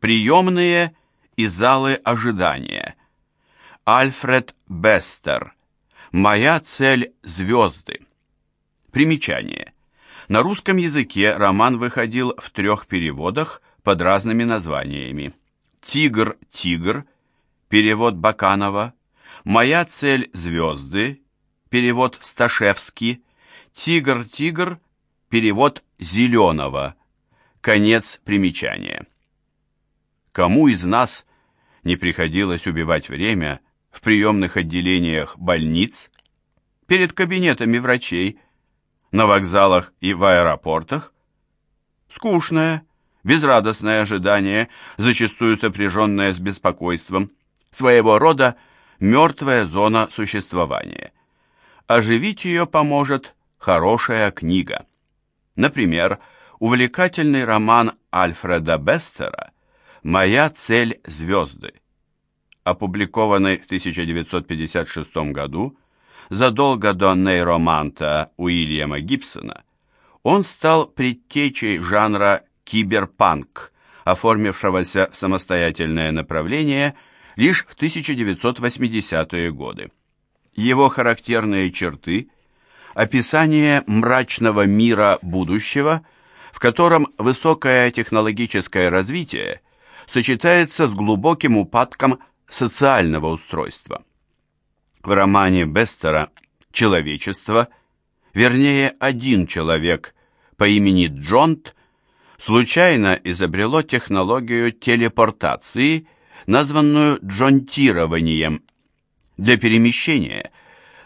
Приемные и залы ожидания. Альфред Бестер. Моя цель – звезды. Примечание. На русском языке роман выходил в трех переводах под разными названиями. «Тигр, тигр», перевод Баканова, «Моя цель – звезды», перевод Сташевский, «Тигр, тигр», перевод Зеленого, конец примечания. Кому из нас не приходилось убивать время в приемных отделениях больниц, перед кабинетами врачей, на вокзалах и в аэропортах? Скучное, безрадостное ожидание, зачастую сопряженное с беспокойством, своего рода мертвая зона существования. Оживить ее поможет хорошая книга. Например, увлекательный роман Альфреда Бестера «Моя цель – звезды», опубликованный в 1956 году, задолго до нейроманта Уильяма Гибсона, он стал предтечей жанра киберпанк, оформившегося в самостоятельное направление лишь в 1980-е годы. Его характерные черты – описание мрачного мира будущего, в котором высокое технологическое развитие сочетается с глубоким упадком социального устройства. В романе Бестера «Человечество», вернее, один человек по имени Джонт, случайно изобрело технологию телепортации, названную джонтированием. Для перемещения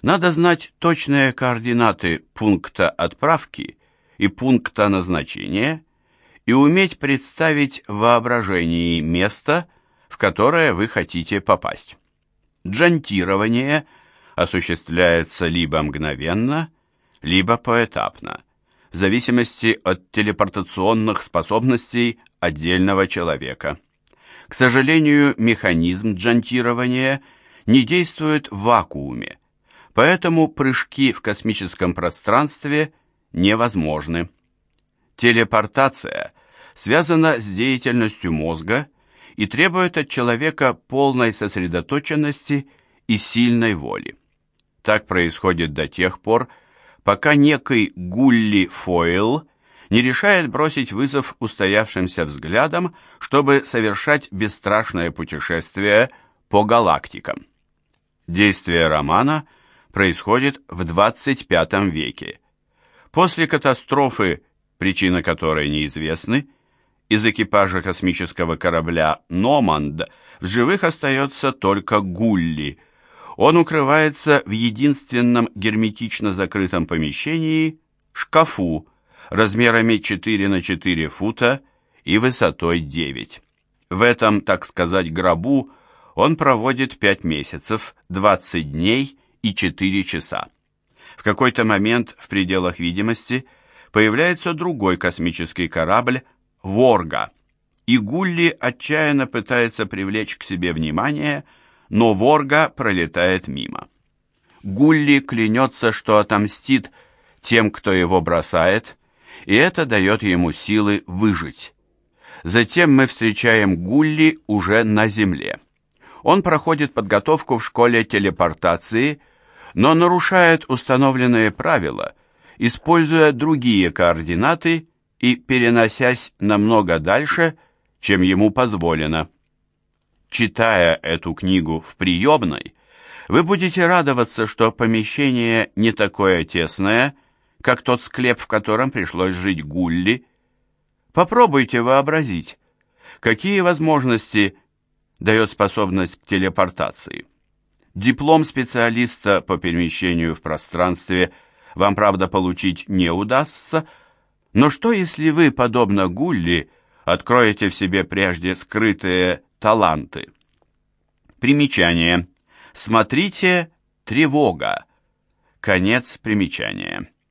надо знать точные координаты пункта отправки и пункта назначения и уметь представить в воображении место, в которое вы хотите попасть. Джантирование осуществляется либо мгновенно, либо поэтапно, в зависимости от телепортационных способностей отдельного человека. К сожалению, механизм джантирования не действует в вакууме, поэтому прыжки в космическом пространстве невозможны. Телепортация связана с деятельностью мозга и требует от человека полной сосредоточенности и сильной воли. Так происходит до тех пор, пока некий Гулли Фойл не решает бросить вызов устоявшимся взглядам, чтобы совершать бесстрашное путешествие по галактикам. Действие романа происходит в 25 веке. После катастрофы, причина которой неизвестны, из экипажа космического корабля «Номанд» в живых остается только Гулли. Он укрывается в единственном герметично закрытом помещении – шкафу, размерами 4 на 4 фута и высотой 9. В этом, так сказать, гробу он проводит 5 месяцев, 20 дней и 4 часа. В какой-то момент в пределах видимости появляется другой космический корабль Ворга, и Гулли отчаянно пытается привлечь к себе внимание, но Ворга пролетает мимо. Гулли клянется, что отомстит тем, кто его бросает, и это дает ему силы выжить. Затем мы встречаем Гулли уже на Земле. Он проходит подготовку в школе телепортации, но нарушает установленные правила, используя другие координаты и переносясь намного дальше, чем ему позволено. Читая эту книгу в приемной, вы будете радоваться, что помещение не такое тесное, как тот склеп, в котором пришлось жить Гулли. Попробуйте вообразить, какие возможности дает способность к телепортации. Диплом специалиста по перемещению в пространстве вам, правда, получить не удастся, но что, если вы, подобно Гулли, откроете в себе прежде скрытые таланты? Примечание. Смотрите «Тревога». Конец примечания.